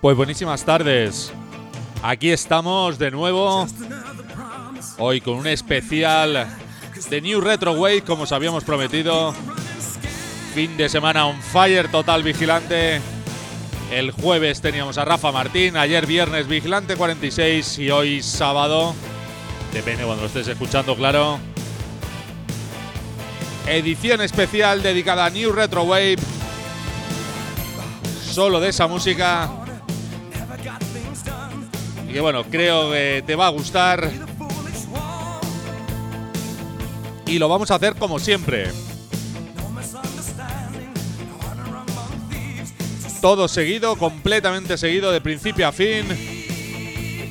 Pues buenísimas tardes. Aquí estamos de nuevo. Hoy con un especial de New Retro Wave, como os habíamos prometido. Fin de semana on fire, total vigilante. El jueves teníamos a Rafa Martín, ayer viernes Vigilante 46 y hoy sábado, depende cuando lo estés escuchando, claro. Edición especial dedicada a New Retro Wave. Solo de esa música que bueno, creo que te va a gustar. Y lo vamos a hacer como siempre. Todo seguido, completamente seguido, de principio a fin.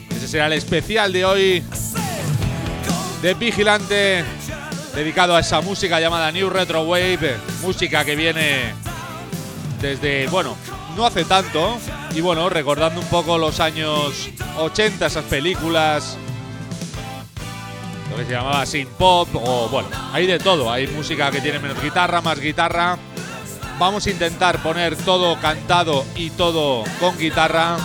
Ese será el especial de hoy de Vigilante, dedicado a esa música llamada New Retro Wave, música que viene desde, bueno, no hace tanto, y bueno, recordando un poco los años 80, esas películas, lo que se llamaba sin pop, o bueno, hay de todo. Hay música que tiene menos guitarra, más guitarra. Vamos a intentar poner todo cantado y todo con guitarra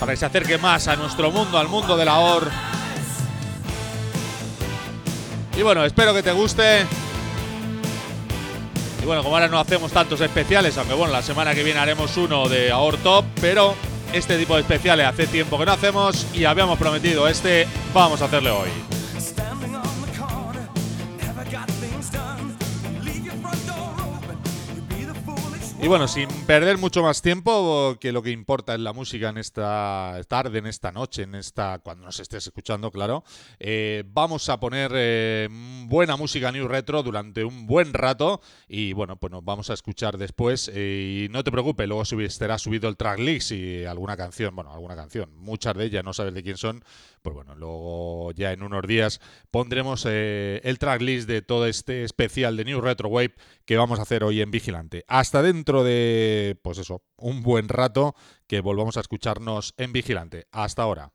para que se acerque más a nuestro mundo, al mundo de la OR. Y bueno, espero que te guste. Y bueno, como ahora no hacemos tantos especiales, aunque bueno, la semana que viene haremos uno de Aor Top, pero este tipo de especiales hace tiempo que no hacemos y habíamos prometido este, vamos a hacerle hoy. Y bueno, sin perder mucho más tiempo, que lo que importa es la música en esta tarde, en esta noche, en esta cuando nos estés escuchando, claro, eh, vamos a poner eh, buena música new retro durante un buen rato y bueno, pues nos vamos a escuchar después eh, y no te preocupes, luego estará subido el tracklist y alguna canción, bueno, alguna canción, muchas de ellas no sabes de quién son, pues bueno, luego ya en unos días pondremos el tracklist de todo este especial de New Retro Wave que vamos a hacer hoy en Vigilante. Hasta dentro de, pues eso, un buen rato que volvamos a escucharnos en Vigilante. Hasta ahora.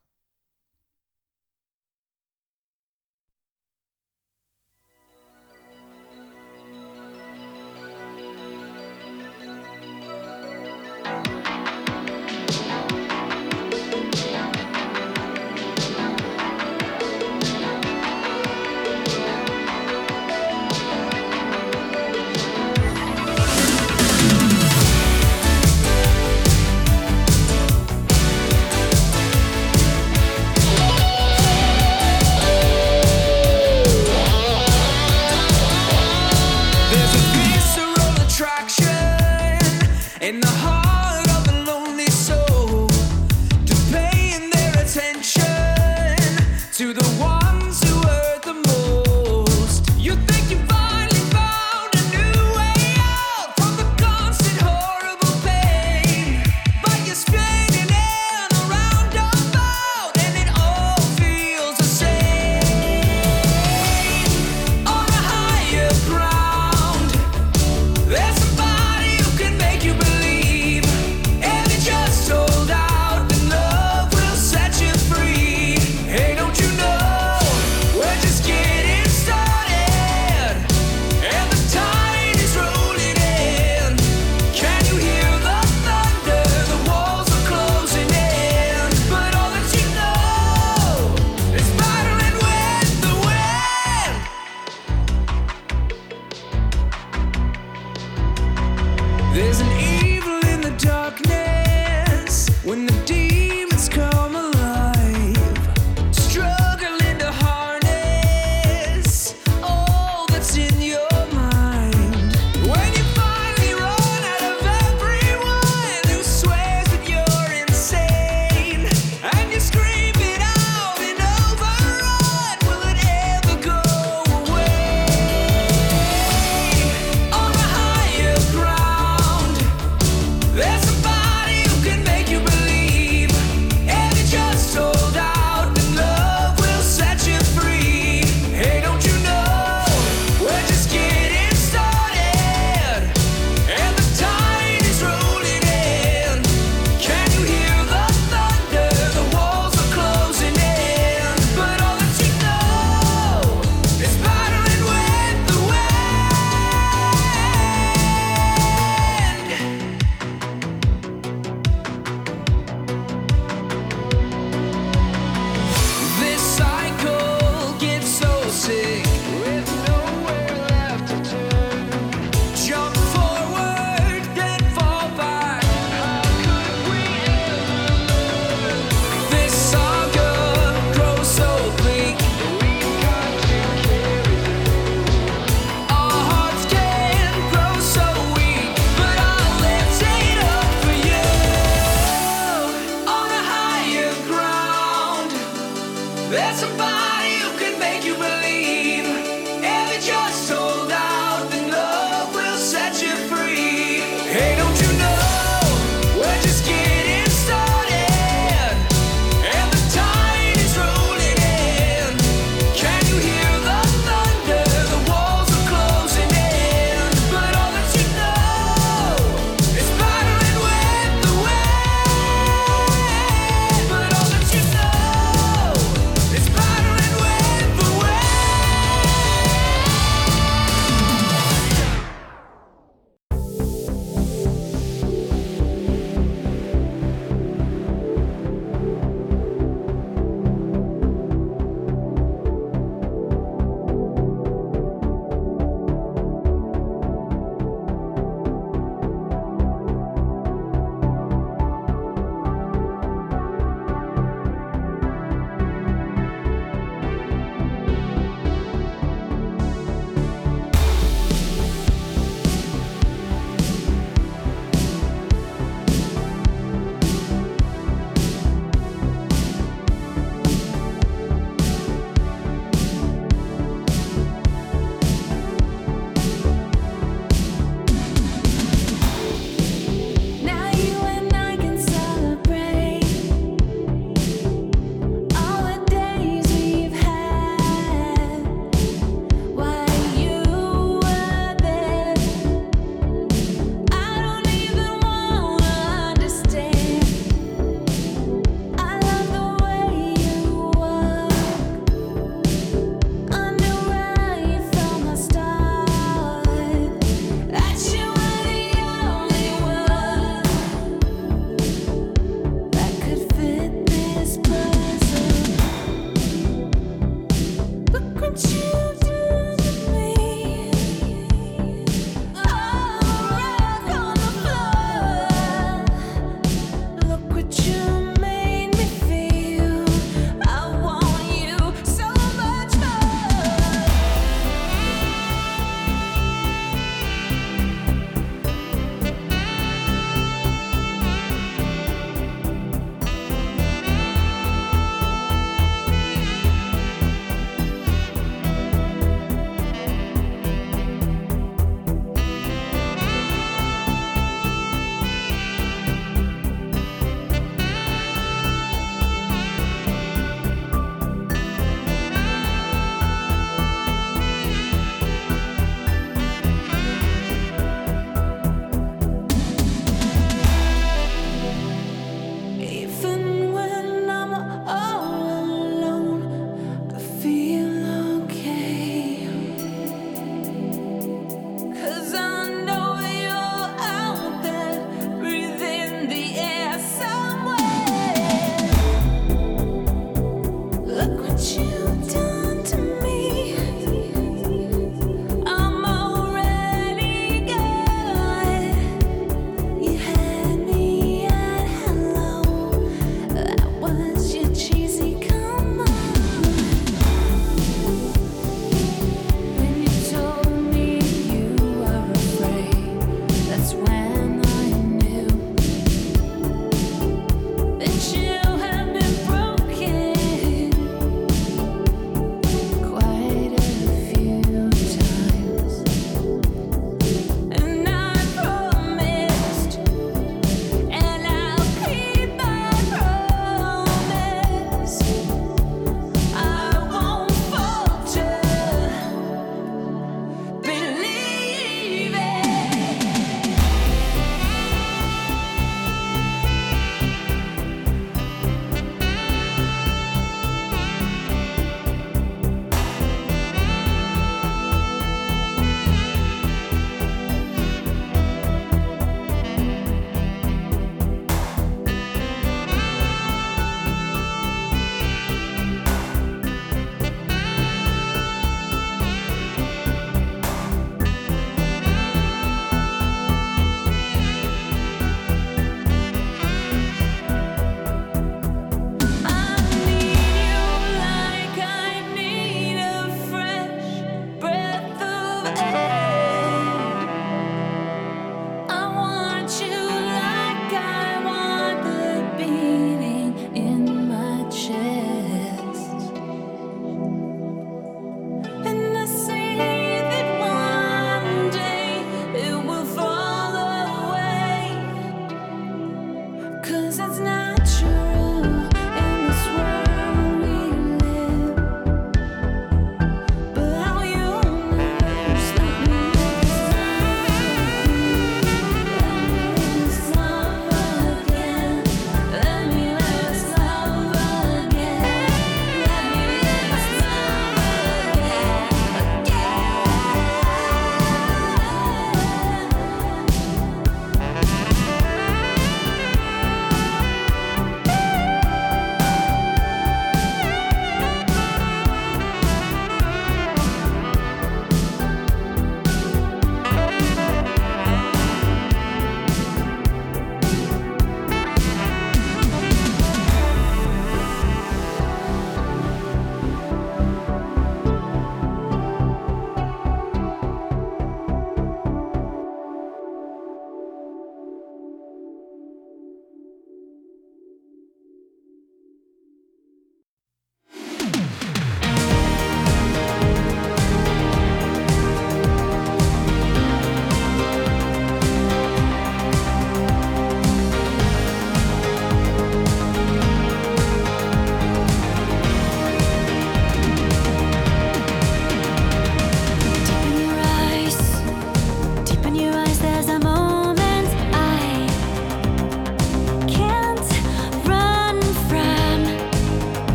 In the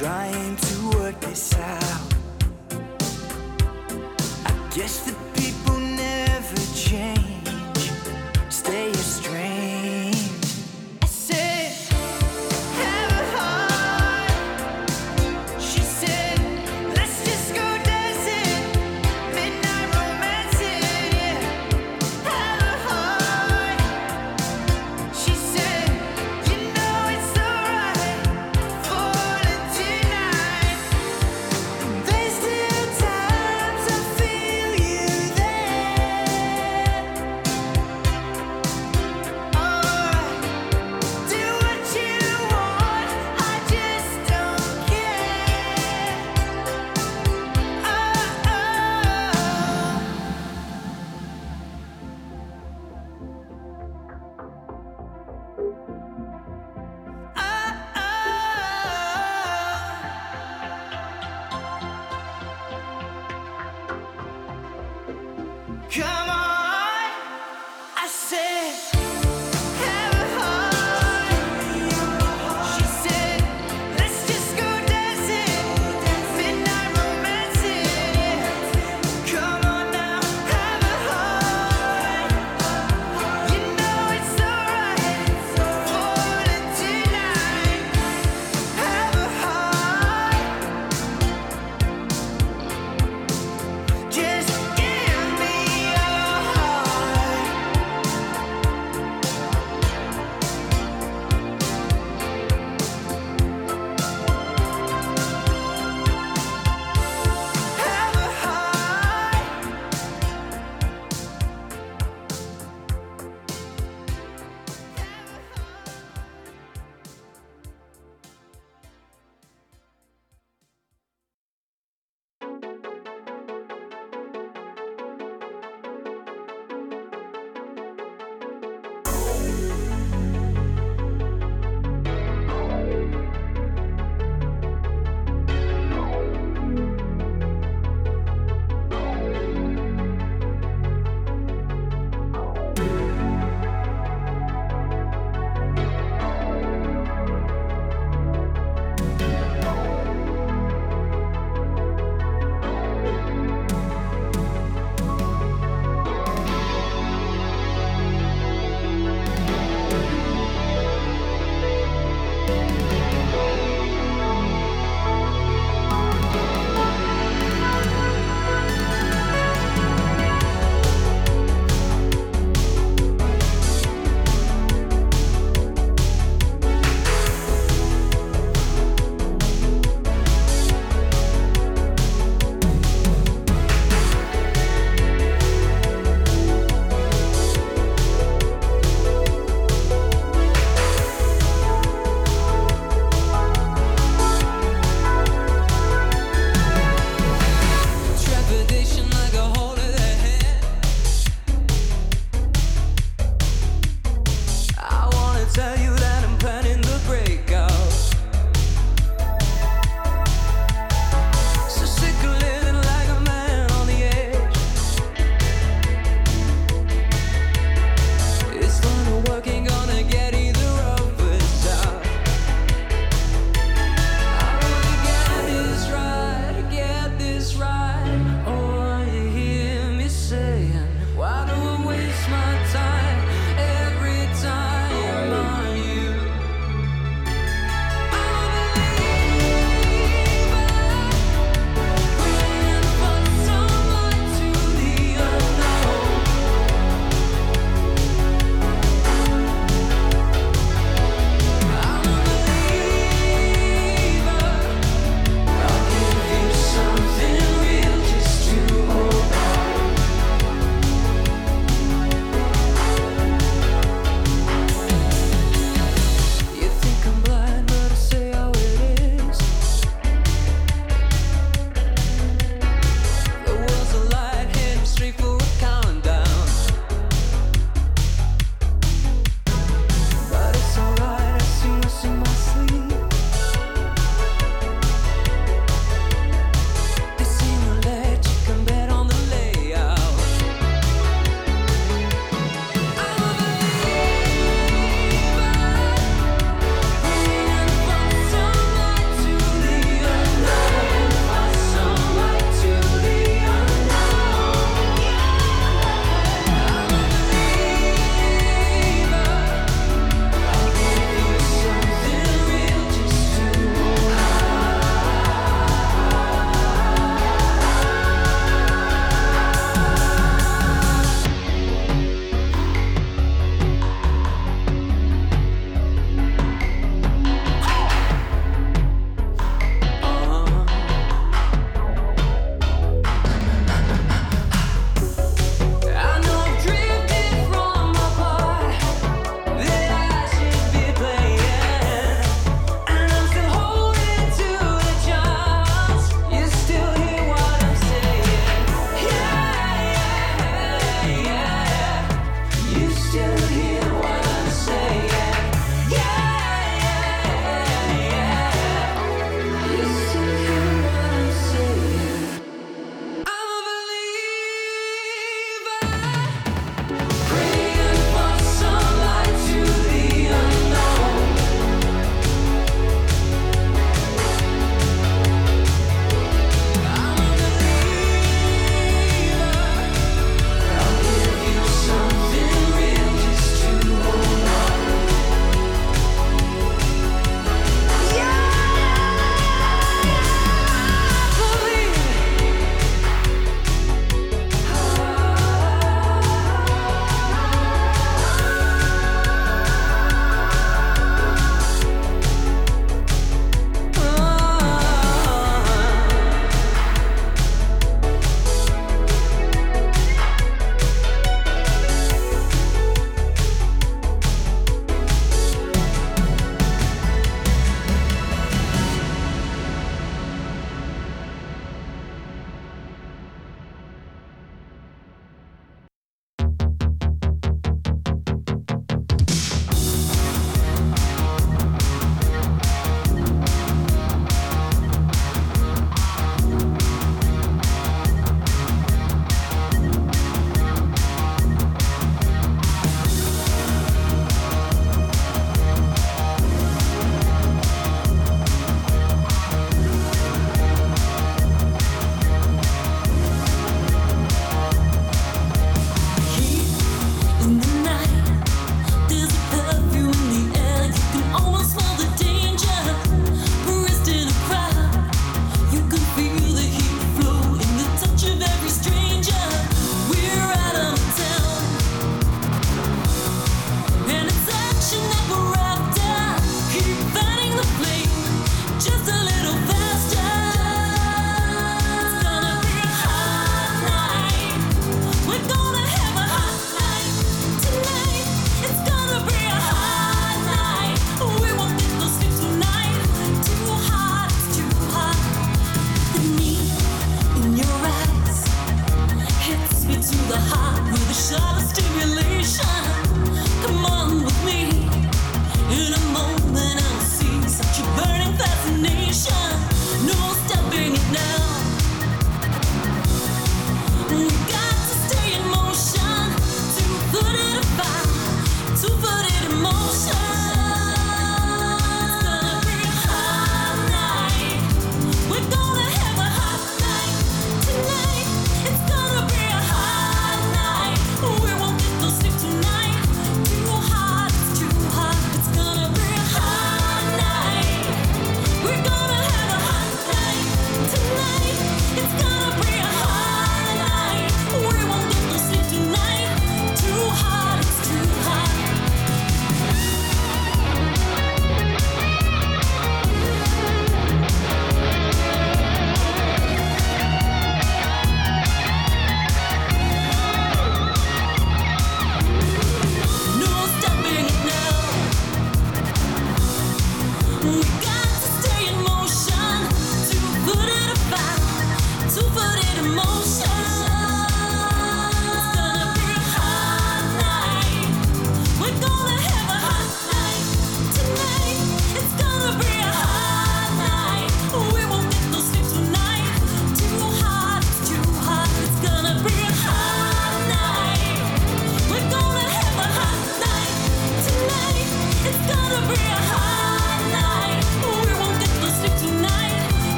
trying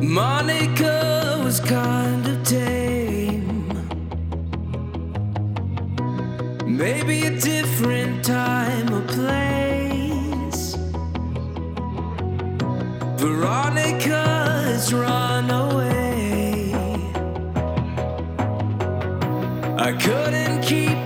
Monica was kind of tame. Maybe a different time or place. Veronica has run away. I couldn't keep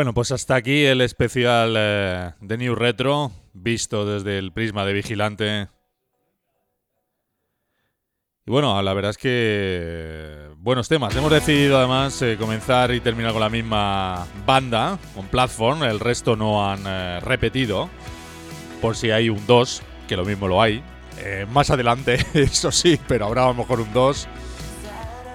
Bueno, pues hasta aquí el especial eh, de New Retro, visto desde el prisma de Vigilante. Y bueno, la verdad es que buenos temas. Hemos decidido además eh, comenzar y terminar con la misma banda, con Platform. El resto no han eh, repetido, por si hay un 2, que lo mismo lo hay. Más adelante, eso sí, pero habrá a lo mejor un 2.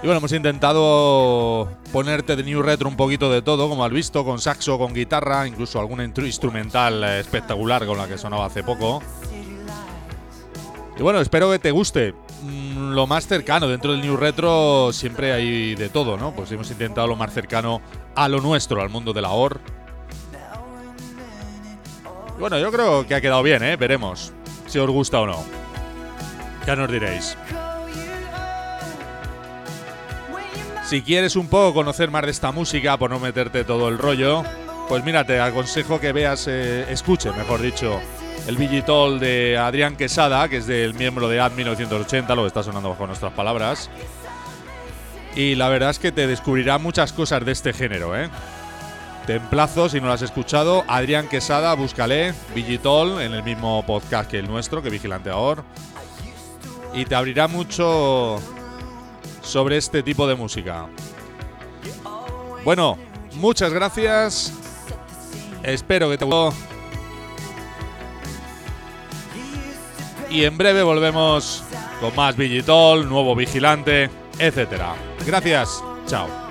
Y bueno, hemos intentado ponerte de New Retro un poquito de todo, como has visto, con saxo, con guitarra, incluso intru- instrumental eh, espectacular con la que sonaba hace poco. Y bueno, espero que te guste. Mm, Lo más cercano, dentro del New Retro siempre hay de todo, ¿no? Pues hemos intentado lo más cercano a lo nuestro, al mundo de la OR. Y bueno, yo creo que ha quedado bien, ¿eh? Veremos si os gusta o no. Ya nos diréis. Si quieres un poco conocer más de esta música, por no meterte todo el rollo, pues mira, te aconsejo que veas, eh, escuche, mejor dicho, el Vigitol de Adrián Quesada, que es del miembro de AD 1980, lo que está sonando bajo nuestras palabras. Y la verdad es que te descubrirá muchas cosas de este género, ¿eh? Te emplazo, si no lo has escuchado, Adrián Quesada, búscale, Vigitol, en el mismo podcast que el nuestro, que Vigilante Ahora. Y te abrirá mucho sobre este tipo de música. Bueno, muchas gracias. Espero que te gustó. Y en breve volvemos con más Vigitol, nuevo vigilante, etcétera. Gracias. Chao.